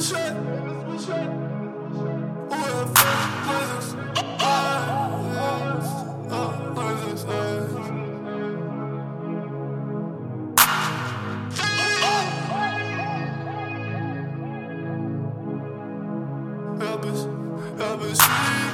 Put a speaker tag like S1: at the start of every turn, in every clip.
S1: Help us, help us sleep.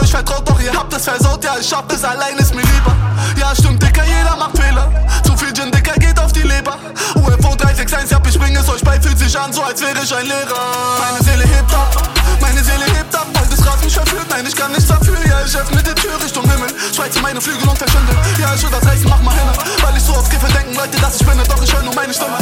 S1: euch vertraut, halt doch ihr habt es versaut. Ja, ich schaff es allein, ist mir lieber. Ja, stimmt, Dicker, jeder macht Fehler. Zu viel Gin, Dicker, geht auf die Leber. UFO 361, hab ich bring es euch bei, fühlt sich an, so als wäre ich ein Lehrer. Meine Seele hebt ab, meine Seele hebt ab. weil das Rad mich verführt, nein, ich kann nichts dafür. Ja, ich öffne die Tür Richtung Himmel. Schweize meine Flügel und verschwinde. Ja, ich will das Reißen, mach mal hin. Weil ich so oft Kiffe denken, Leute, dass ich bin, doch ich höre nur meine Stimme.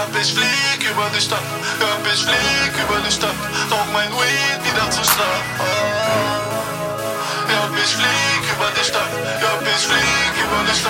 S1: Hör, ich flieg über die Stadt. Hör, ich flieg über die Stadt. Rauch mein Weed wieder zur Stadt. Hör, ich flieg über die Stadt. Hör, ich flieg über die Stadt.